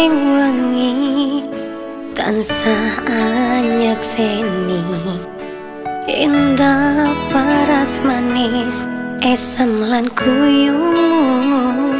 sing wengi tansah anyak indah paras manis esam lan kuyung